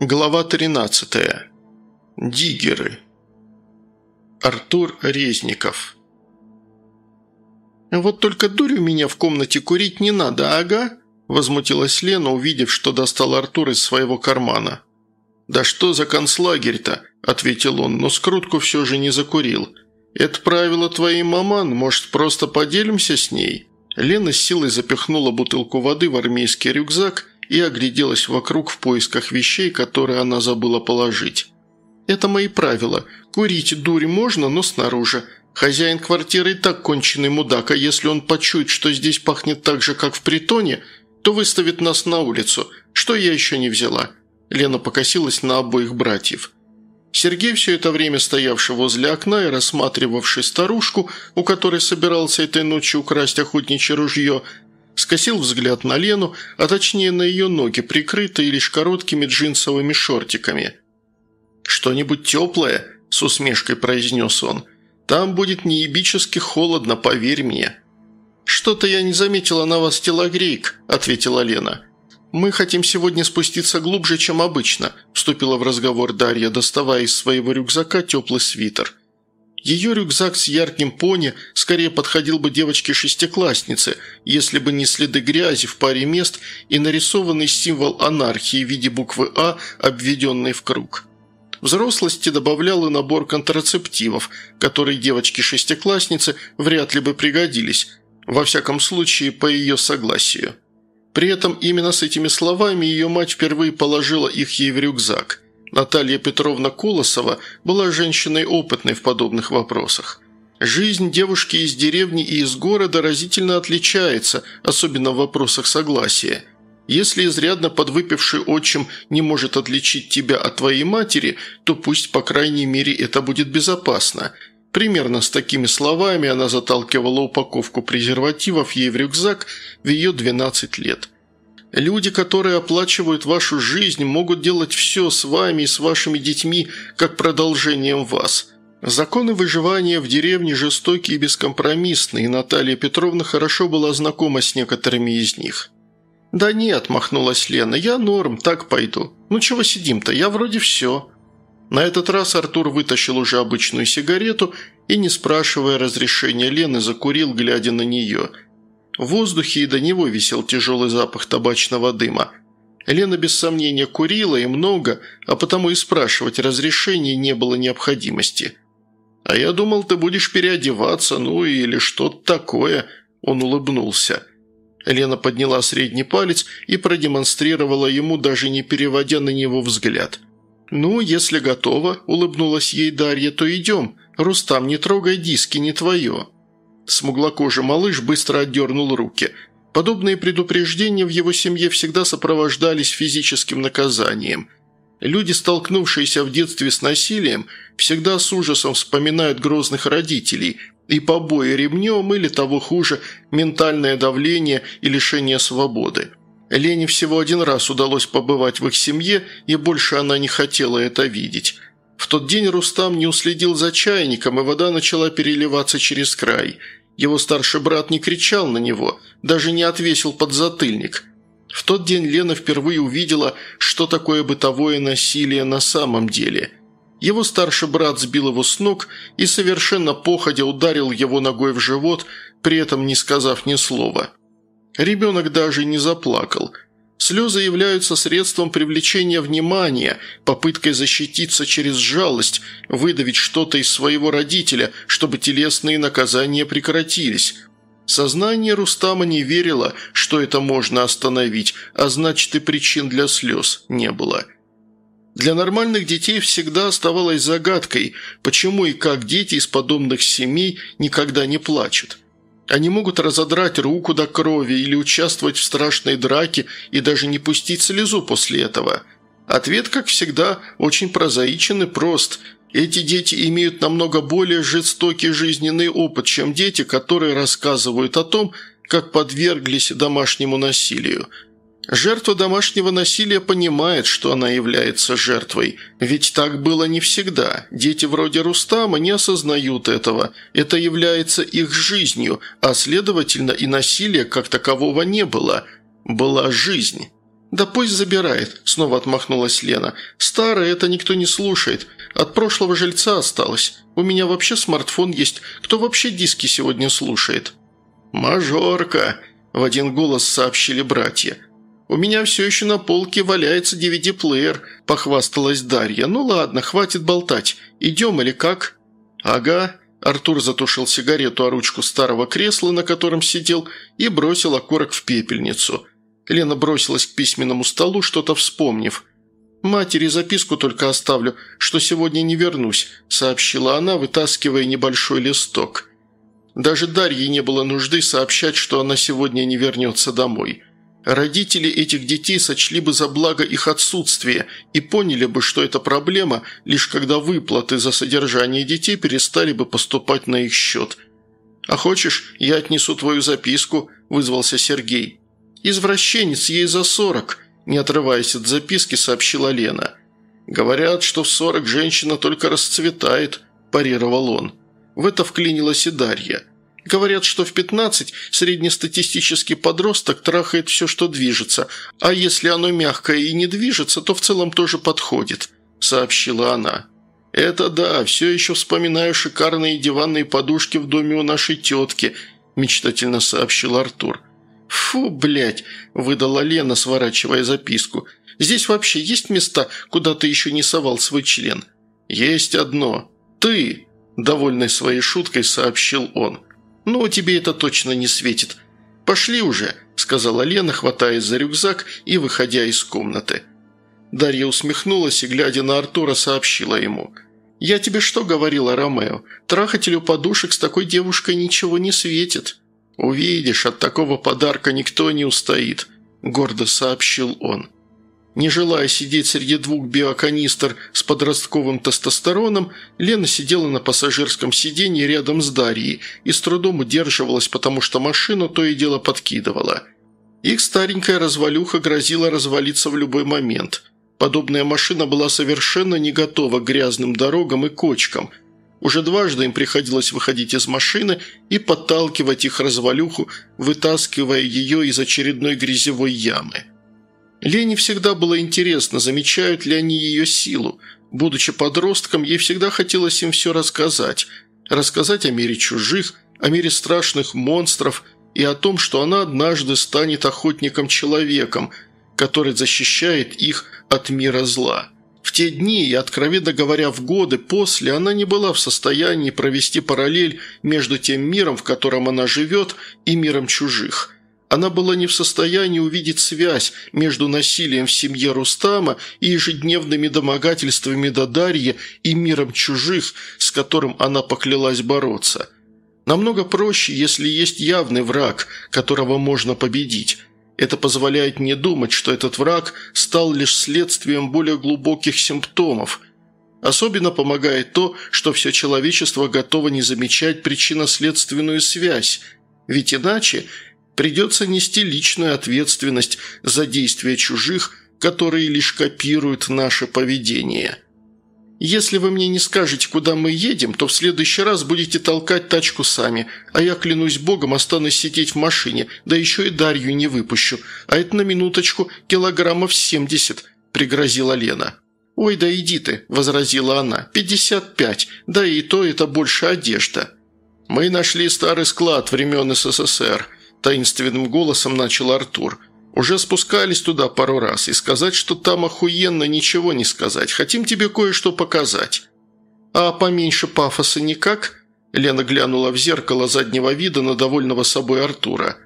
Глава 13. Диггеры. Артур Резников. «Вот только дурь у меня в комнате курить не надо, ага?» – возмутилась Лена, увидев, что достал Артур из своего кармана. «Да что за концлагерь-то?» – ответил он, но скрутку все же не закурил. «Это правило твоей маман, может, просто поделимся с ней?» Лена с силой запихнула бутылку воды в армейский рюкзак – и огляделась вокруг в поисках вещей, которые она забыла положить. «Это мои правила. Курить дурь можно, но снаружи. Хозяин квартиры и так конченый мудак, а если он почует, что здесь пахнет так же, как в притоне, то выставит нас на улицу. Что я еще не взяла?» Лена покосилась на обоих братьев. Сергей, все это время стоявший возле окна и рассматривавший старушку, у которой собирался этой ночью украсть охотничье ружье, скосил взгляд на Лену, а точнее на ее ноги, прикрытые лишь короткими джинсовыми шортиками. «Что-нибудь теплое?» – с усмешкой произнес он. «Там будет неебически холодно, поверь мне». «Что-то я не заметила на вас телогрейк», – ответила Лена. «Мы хотим сегодня спуститься глубже, чем обычно», – вступила в разговор Дарья, доставая из своего рюкзака теплый свитер. Ее рюкзак с ярким пони скорее подходил бы девочке-шестикласснице, если бы не следы грязи в паре мест и нарисованный символ анархии в виде буквы «А», обведенной в круг. Взрослости добавлял и набор контрацептивов, которые девочке-шестикласснице вряд ли бы пригодились, во всяком случае по ее согласию. При этом именно с этими словами ее мать впервые положила их ей в рюкзак – Наталья Петровна Колосова была женщиной опытной в подобных вопросах. Жизнь девушки из деревни и из города разительно отличается, особенно в вопросах согласия. Если изрядно подвыпивший отчим не может отличить тебя от твоей матери, то пусть, по крайней мере, это будет безопасно. Примерно с такими словами она заталкивала упаковку презервативов ей в рюкзак в ее 12 лет – Люди, которые оплачивают вашу жизнь, могут делать все с вами и с вашими детьми, как продолжением вас. Законы выживания в деревне жестокие и бескомпромиссные, и Наталья Петровна хорошо была знакома с некоторыми из них. «Да нет», – махнулась Лена, – «я норм, так пойду. Ну чего сидим-то, я вроде все». На этот раз Артур вытащил уже обычную сигарету и, не спрашивая разрешения Лены, закурил, глядя на нее – в воздухе и до него висел тяжелый запах табачного дыма. Лена без сомнения курила и много, а потому и спрашивать разрешения не было необходимости. «А я думал, ты будешь переодеваться, ну или что-то такое», – он улыбнулся. Лена подняла средний палец и продемонстрировала ему, даже не переводя на него взгляд. «Ну, если готова», – улыбнулась ей Дарья, – «то идем. Рустам, не трогай диски, не твое». Смуглокожий малыш быстро отдернул руки. Подобные предупреждения в его семье всегда сопровождались физическим наказанием. Люди, столкнувшиеся в детстве с насилием, всегда с ужасом вспоминают грозных родителей и побои ремнем или, того хуже, ментальное давление и лишение свободы. Лене всего один раз удалось побывать в их семье, и больше она не хотела это видеть. В тот день Рустам не уследил за чайником, и вода начала переливаться через край – его старший брат не кричал на него, даже не отвесил подзатыльник. В тот день Лена впервые увидела, что такое бытовое насилие на самом деле. Его старший брат сбил его с ног и совершенно походя ударил его ногой в живот, при этом не сказав ни слова. Ребенок даже не заплакал – Слезы являются средством привлечения внимания, попыткой защититься через жалость, выдавить что-то из своего родителя, чтобы телесные наказания прекратились. Сознание Рустама не верило, что это можно остановить, а значит и причин для слез не было. Для нормальных детей всегда оставалось загадкой, почему и как дети из подобных семей никогда не плачут. Они могут разодрать руку до крови или участвовать в страшной драке и даже не пустить слезу после этого. Ответ, как всегда, очень прозаичен и прост. Эти дети имеют намного более жестокий жизненный опыт, чем дети, которые рассказывают о том, как подверглись домашнему насилию – Жертва домашнего насилия понимает, что она является жертвой. Ведь так было не всегда. Дети вроде Рустама не осознают этого. Это является их жизнью, а следовательно и насилия как такового не было. Была жизнь. «Да пусть забирает», – снова отмахнулась Лена. «Старое это никто не слушает. От прошлого жильца осталось. У меня вообще смартфон есть. Кто вообще диски сегодня слушает?» «Мажорка», – в один голос сообщили братья. «У меня все еще на полке валяется DVD-плеер», – похвасталась Дарья. «Ну ладно, хватит болтать. Идем или как?» «Ага». Артур затушил сигарету о ручку старого кресла, на котором сидел, и бросил окурок в пепельницу. Лена бросилась к письменному столу, что-то вспомнив. «Матери записку только оставлю, что сегодня не вернусь», – сообщила она, вытаскивая небольшой листок. Даже Дарье не было нужды сообщать, что она сегодня не вернется домой. Родители этих детей сочли бы за благо их отсутствие и поняли бы, что это проблема, лишь когда выплаты за содержание детей перестали бы поступать на их счет. «А хочешь, я отнесу твою записку?» – вызвался Сергей. «Извращенец, ей за сорок», – не отрываясь от записки, сообщила Лена. «Говорят, что в сорок женщина только расцветает», – парировал он. В это вклинилась и Дарья – Говорят, что в 15 среднестатистический подросток трахает все, что движется, а если оно мягкое и не движется, то в целом тоже подходит», – сообщила она. «Это да, все еще вспоминаю шикарные диванные подушки в доме у нашей тетки», – мечтательно сообщил Артур. «Фу, блядь», – выдала Лена, сворачивая записку. «Здесь вообще есть места, куда ты еще не совал свой член?» «Есть одно. Ты», – довольный своей шуткой сообщил он. «Ну, тебе это точно не светит. Пошли уже», – сказала Лена, хватаясь за рюкзак и выходя из комнаты. Дарья усмехнулась и, глядя на Артура, сообщила ему. «Я тебе что говорила, Ромео? Трахателю подушек с такой девушкой ничего не светит». «Увидишь, от такого подарка никто не устоит», – гордо сообщил он. Не желая сидеть среди двух биоканистр с подростковым тестостероном, Лена сидела на пассажирском сиденье рядом с Дарьей и с трудом удерживалась, потому что машину то и дело подкидывала. Их старенькая развалюха грозила развалиться в любой момент. Подобная машина была совершенно не готова к грязным дорогам и кочкам. Уже дважды им приходилось выходить из машины и подталкивать их развалюху, вытаскивая ее из очередной грязевой ямы. Лене всегда было интересно, замечают ли они ее силу. Будучи подростком, ей всегда хотелось им все рассказать. Рассказать о мире чужих, о мире страшных монстров и о том, что она однажды станет охотником-человеком, который защищает их от мира зла. В те дни и, откровенно говоря, в годы после, она не была в состоянии провести параллель между тем миром, в котором она живет, и миром чужих – она была не в состоянии увидеть связь между насилием в семье Рустама и ежедневными домогательствами до и миром чужих, с которым она поклялась бороться. Намного проще, если есть явный враг, которого можно победить. Это позволяет не думать, что этот враг стал лишь следствием более глубоких симптомов. Особенно помогает то, что все человечество готово не замечать причинно-следственную связь, ведь иначе – Придется нести личную ответственность за действия чужих, которые лишь копируют наше поведение. Если вы мне не скажете, куда мы едем, то в следующий раз будете толкать тачку сами, а я, клянусь богом, останусь сидеть в машине, да еще и Дарью не выпущу, а это на минуточку килограммов семьдесят», – пригрозила Лена. «Ой, да иди ты», – возразила она, – «пятьдесят пять, да и то это больше одежда». «Мы нашли старый склад времен СССР», – таинственным голосом начал Артур. «Уже спускались туда пару раз, и сказать, что там охуенно, ничего не сказать. Хотим тебе кое-что показать». «А поменьше пафоса никак?» Лена глянула в зеркало заднего вида на довольного собой Артура.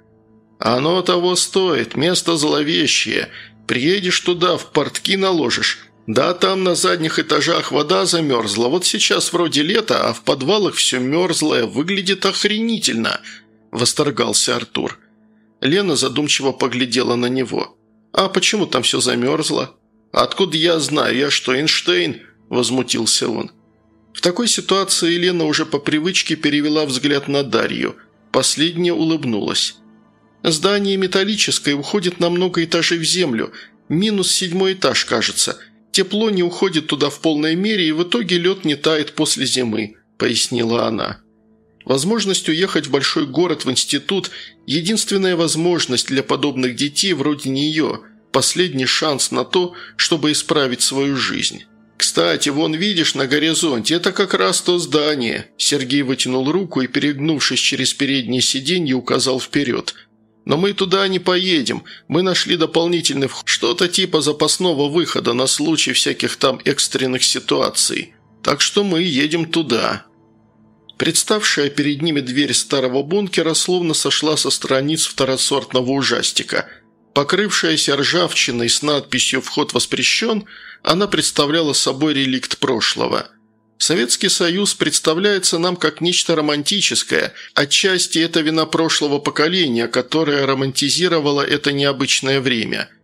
«Оно того стоит, место зловещее. Приедешь туда, в портки наложишь. Да, там на задних этажах вода замерзла. Вот сейчас вроде лето, а в подвалах все мерзлое. Выглядит охренительно. – восторгался Артур. Лена задумчиво поглядела на него. «А почему там все замерзло?» «Откуда я знаю? Я что, Эйнштейн?» – возмутился он. В такой ситуации Лена уже по привычке перевела взгляд на Дарью. Последняя улыбнулась. «Здание металлическое уходит на много этажей в землю. Минус седьмой этаж, кажется. Тепло не уходит туда в полной мере, и в итоге лед не тает после зимы», – пояснила она. Возможность уехать в большой город в институт – единственная возможность для подобных детей вроде нее. последний шанс на то, чтобы исправить свою жизнь. «Кстати, вон видишь на горизонте, это как раз то здание». Сергей вытянул руку и, перегнувшись через переднее сиденье, указал вперед. «Но мы туда не поедем. Мы нашли дополнительный вход, что-то типа запасного выхода на случай всяких там экстренных ситуаций. Так что мы едем туда». Представшая перед ними дверь старого бункера словно сошла со страниц второсортного ужастика. Покрывшаяся ржавчиной с надписью «Вход воспрещен», она представляла собой реликт прошлого. Советский Союз представляется нам как нечто романтическое, отчасти это вина прошлого поколения, которое романтизировало это необычное время –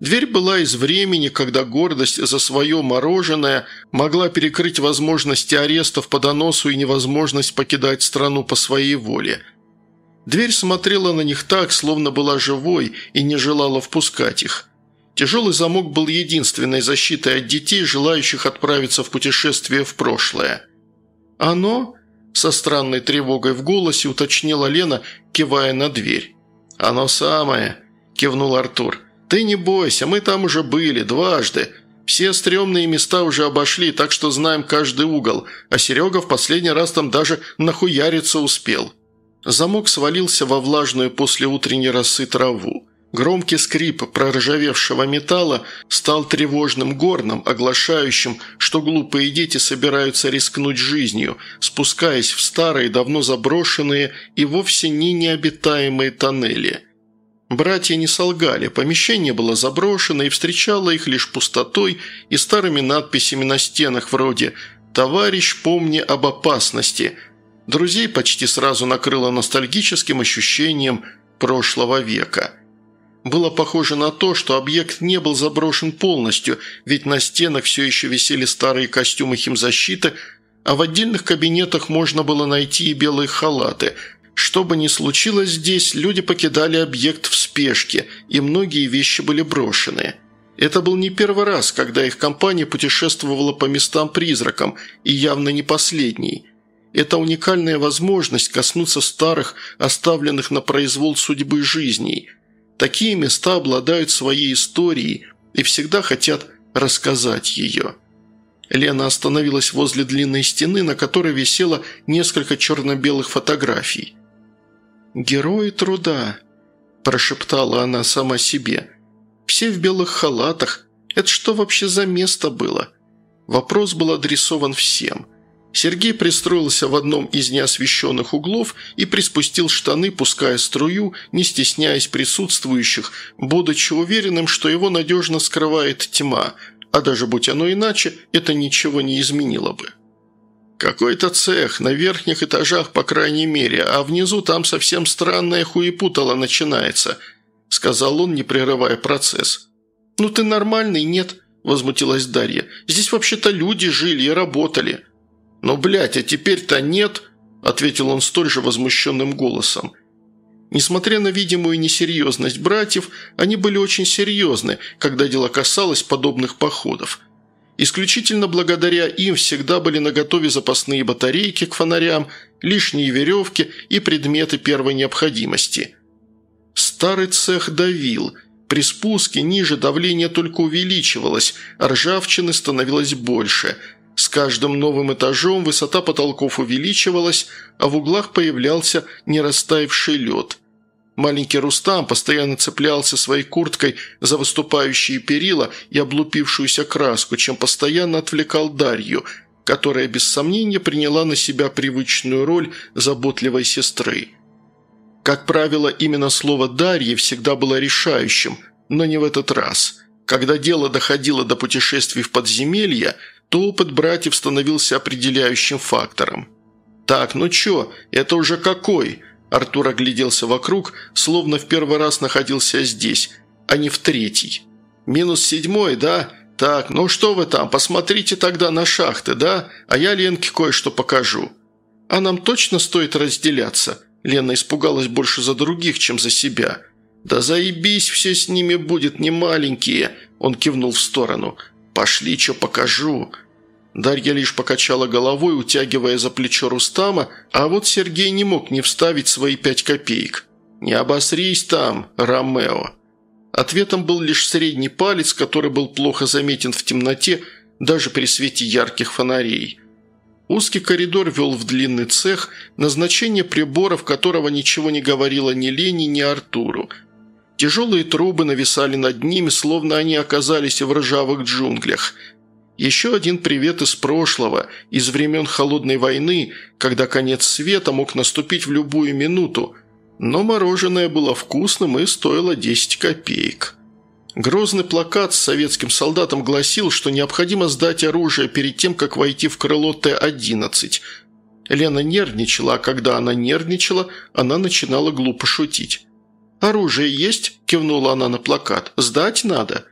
Дверь была из времени, когда гордость за свое мороженое могла перекрыть возможности арестов по доносу и невозможность покидать страну по своей воле. Дверь смотрела на них так, словно была живой и не желала впускать их. Тяжелый замок был единственной защитой от детей, желающих отправиться в путешествие в прошлое. «Оно?» – со странной тревогой в голосе уточнила Лена, кивая на дверь. «Оно самое», – кивнул Артур. «Ты не бойся, мы там уже были, дважды. Все стрёмные места уже обошли, так что знаем каждый угол, а Серега в последний раз там даже нахуяриться успел». Замок свалился во влажную после утренней росы траву. Громкий скрип проржавевшего металла стал тревожным горном, оглашающим, что глупые дети собираются рискнуть жизнью, спускаясь в старые, давно заброшенные и вовсе не необитаемые тоннели. Братья не солгали, помещение было заброшено и встречало их лишь пустотой и старыми надписями на стенах вроде «Товарищ, помни об опасности». Друзей почти сразу накрыло ностальгическим ощущением прошлого века – было похоже на то, что объект не был заброшен полностью, ведь на стенах все еще висели старые костюмы химзащиты, а в отдельных кабинетах можно было найти и белые халаты. Что бы ни случилось здесь, люди покидали объект в спешке, и многие вещи были брошены. Это был не первый раз, когда их компания путешествовала по местам-призракам, и явно не последний. Это уникальная возможность коснуться старых, оставленных на произвол судьбы жизней – Такие места обладают своей историей и всегда хотят рассказать ее. Лена остановилась возле длинной стены, на которой висело несколько черно-белых фотографий. «Герои труда», – прошептала она сама себе. «Все в белых халатах. Это что вообще за место было?» Вопрос был адресован всем – Сергей пристроился в одном из неосвещенных углов и приспустил штаны, пуская струю, не стесняясь присутствующих, будучи уверенным, что его надежно скрывает тьма, а даже будь оно иначе, это ничего не изменило бы. «Какой-то цех, на верхних этажах, по крайней мере, а внизу там совсем странная хуепутала начинается», сказал он, не прерывая процесс. «Ну ты нормальный, нет?» – возмутилась Дарья. «Здесь вообще-то люди жили и работали». «Но, блядь, а теперь-то нет», – ответил он столь же возмущенным голосом. Несмотря на видимую несерьезность братьев, они были очень серьезны, когда дело касалось подобных походов. Исключительно благодаря им всегда были наготове запасные батарейки к фонарям, лишние веревки и предметы первой необходимости. Старый цех давил. При спуске ниже давление только увеличивалось, а ржавчины становилось больше – с каждым новым этажом высота потолков увеличивалась, а в углах появлялся нерастаявший лед. Маленький Рустам постоянно цеплялся своей курткой за выступающие перила и облупившуюся краску, чем постоянно отвлекал Дарью, которая без сомнения приняла на себя привычную роль заботливой сестры. Как правило, именно слово «Дарьи» всегда было решающим, но не в этот раз. Когда дело доходило до путешествий в подземелья – то опыт братьев становился определяющим фактором. «Так, ну чё, это уже какой?» Артур огляделся вокруг, словно в первый раз находился здесь, а не в третий. «Минус седьмой, да? Так, ну что вы там, посмотрите тогда на шахты, да? А я Ленке кое-что покажу». «А нам точно стоит разделяться?» Лена испугалась больше за других, чем за себя. «Да заебись, все с ними будет, не маленькие», – он кивнул в сторону – «Пошли, что покажу». Дарья лишь покачала головой, утягивая за плечо Рустама, а вот Сергей не мог не вставить свои пять копеек. «Не обосрись там, Ромео». Ответом был лишь средний палец, который был плохо заметен в темноте, даже при свете ярких фонарей. Узкий коридор вел в длинный цех, назначение приборов которого ничего не говорило ни Лене, ни Артуру. Тяжелые трубы нависали над ними, словно они оказались в ржавых джунглях. Еще один привет из прошлого, из времен Холодной войны, когда конец света мог наступить в любую минуту, но мороженое было вкусным и стоило 10 копеек. Грозный плакат с советским солдатом гласил, что необходимо сдать оружие перед тем, как войти в крыло Т-11. Лена нервничала, а когда она нервничала, она начинала глупо шутить. «Оружие есть?» – кивнула она на плакат. «Сдать надо?»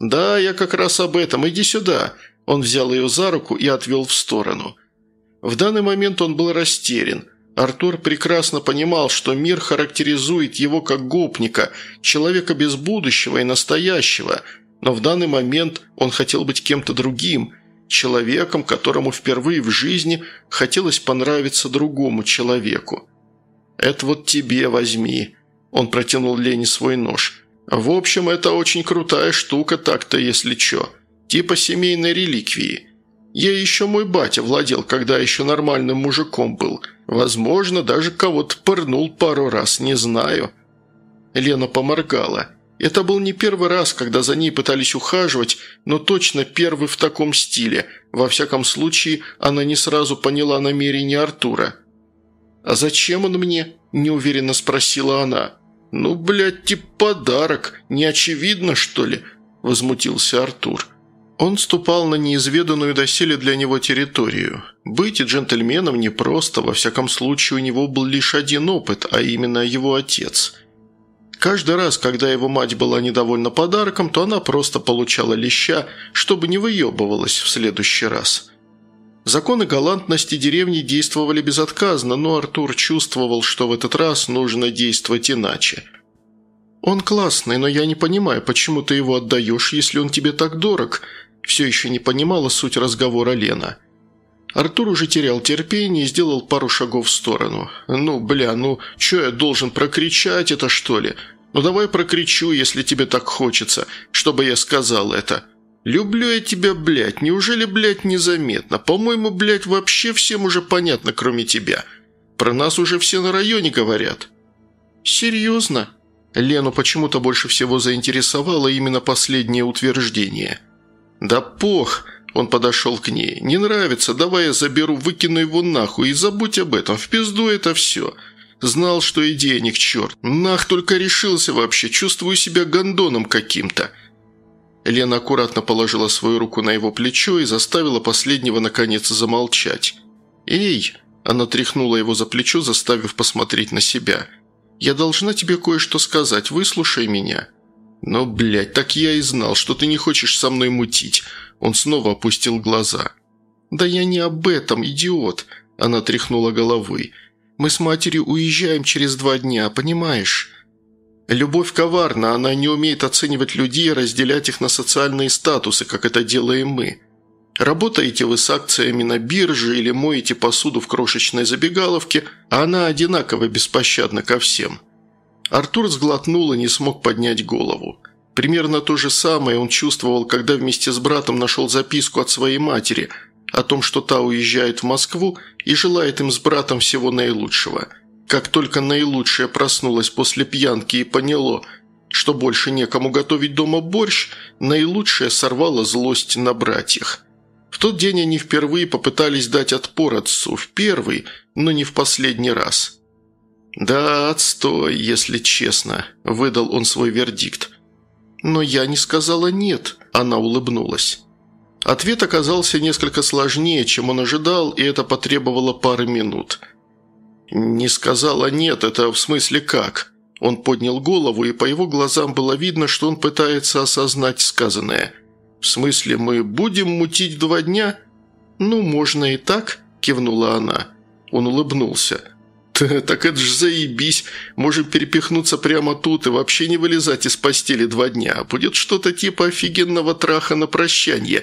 «Да, я как раз об этом. Иди сюда». Он взял ее за руку и отвел в сторону. В данный момент он был растерян. Артур прекрасно понимал, что мир характеризует его как гопника, человека без будущего и настоящего, но в данный момент он хотел быть кем-то другим, человеком, которому впервые в жизни хотелось понравиться другому человеку. «Это вот тебе возьми», – он протянул Лене свой нож. «В общем, это очень крутая штука так-то, если чё, типа семейной реликвии». Я еще мой батя владел, когда еще нормальным мужиком был. Возможно, даже кого-то пырнул пару раз, не знаю». Лена поморгала. Это был не первый раз, когда за ней пытались ухаживать, но точно первый в таком стиле. Во всяком случае, она не сразу поняла намерение Артура. «А зачем он мне?» – неуверенно спросила она. «Ну, блядь, типа подарок. Не очевидно, что ли?» – возмутился Артур. Он ступал на неизведанную доселе для него территорию. Быть джентльменом непросто, во всяком случае у него был лишь один опыт, а именно его отец. Каждый раз, когда его мать была недовольна подарком, то она просто получала леща, чтобы не выебывалась в следующий раз. Законы галантности деревни действовали безотказно, но Артур чувствовал, что в этот раз нужно действовать иначе. «Он классный, но я не понимаю, почему ты его отдаешь, если он тебе так дорог», все еще не понимала суть разговора Лена. Артур уже терял терпение и сделал пару шагов в сторону. «Ну, бля, ну, что я должен прокричать это, что ли? Ну, давай прокричу, если тебе так хочется, чтобы я сказал это. Люблю я тебя, блядь, неужели, блядь, незаметно? По-моему, блядь, вообще всем уже понятно, кроме тебя. Про нас уже все на районе говорят». «Серьезно?» Лену почему-то больше всего заинтересовало именно последнее утверждение – «Да пох!» – он подошел к ней. «Не нравится, давай я заберу, выкину его нахуй и забудь об этом, в пизду это все!» Знал, что идея ни к черт. Нах только решился вообще, чувствую себя гондоном каким-то. Лена аккуратно положила свою руку на его плечо и заставила последнего наконец замолчать. «Эй!» – она тряхнула его за плечо, заставив посмотреть на себя. «Я должна тебе кое-что сказать, выслушай меня». «Но, блядь, так я и знал, что ты не хочешь со мной мутить». Он снова опустил глаза. «Да я не об этом, идиот!» Она тряхнула головой. «Мы с матерью уезжаем через два дня, понимаешь?» «Любовь коварна, она не умеет оценивать людей и разделять их на социальные статусы, как это делаем мы. Работаете вы с акциями на бирже или моете посуду в крошечной забегаловке, а она одинаково беспощадна ко всем». Артур сглотнул и не смог поднять голову. Примерно то же самое он чувствовал, когда вместе с братом нашел записку от своей матери о том, что та уезжает в Москву и желает им с братом всего наилучшего. Как только наилучшее проснулось после пьянки и поняло, что больше некому готовить дома борщ, наилучшее сорвало злость на братьях. В тот день они впервые попытались дать отпор отцу, в первый, но не в последний раз – «Да, отстой, если честно», – выдал он свой вердикт. «Но я не сказала «нет», – она улыбнулась. Ответ оказался несколько сложнее, чем он ожидал, и это потребовало пары минут. «Не сказала «нет», это в смысле как?» Он поднял голову, и по его глазам было видно, что он пытается осознать сказанное. «В смысле, мы будем мутить два дня?» «Ну, можно и так», – кивнула она. Он улыбнулся. «Так это ж заебись. Можем перепихнуться прямо тут и вообще не вылезать из постели два дня. Будет что-то типа офигенного траха на прощание».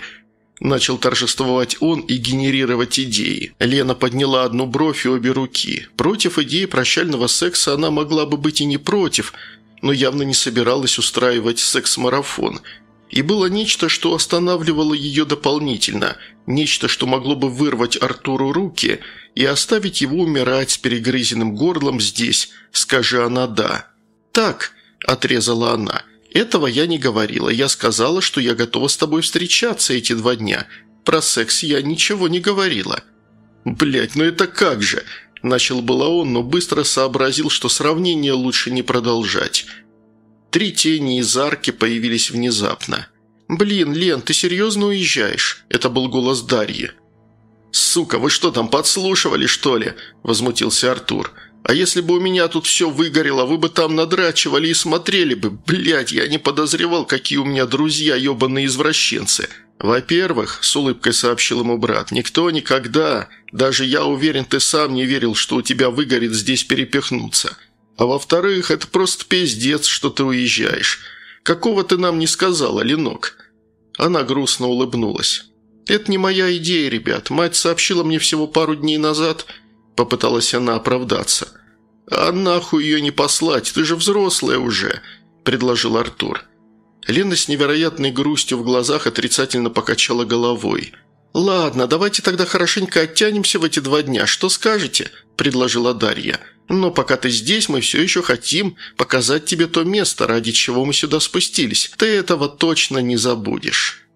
Начал торжествовать он и генерировать идеи. Лена подняла одну бровь и обе руки. Против идеи прощального секса она могла бы быть и не против, но явно не собиралась устраивать секс-марафон. И было нечто, что останавливало ее дополнительно, нечто, что могло бы вырвать Артуру руки и оставить его умирать с перегрызенным горлом здесь, скажи она «да». «Так», – отрезала она, – «этого я не говорила. Я сказала, что я готова с тобой встречаться эти два дня. Про секс я ничего не говорила». «Блядь, ну это как же?» Начал было он, но быстро сообразил, что сравнение лучше не продолжать. Три тени из арки появились внезапно. «Блин, Лен, ты серьезно уезжаешь?» Это был голос Дарьи. «Сука, вы что там, подслушивали, что ли?» – возмутился Артур. «А если бы у меня тут все выгорело, вы бы там надрачивали и смотрели бы. Блядь, я не подозревал, какие у меня друзья, ебаные извращенцы. «Во-первых», – с улыбкой сообщил ему брат, – «никто никогда, даже я уверен, ты сам не верил, что у тебя выгорит здесь перепихнуться. А во-вторых, это просто пиздец, что ты уезжаешь. Какого ты нам не сказала, Ленок?» Она грустно улыбнулась. «Это не моя идея, ребят. Мать сообщила мне всего пару дней назад». Попыталась она оправдаться. «А нахуй ее не послать, ты же взрослая уже», – предложил Артур. Лена с невероятной грустью в глазах отрицательно покачала головой. «Ладно, давайте тогда хорошенько оттянемся в эти два дня. Что скажете?» – предложила Дарья. «Но пока ты здесь, мы все еще хотим показать тебе то место, ради чего мы сюда спустились. Ты этого точно не забудешь».